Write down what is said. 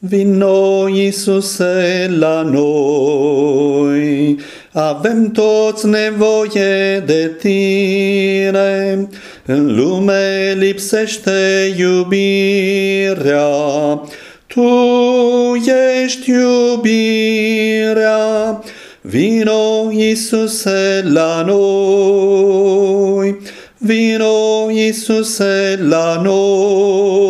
Vino, Iisuse, la noi, avem toți nevoie de tine, în lume lipsește iubirea, tu ești iubirea, vino, Iisuse, la noi, vino, Iisuse, la noi.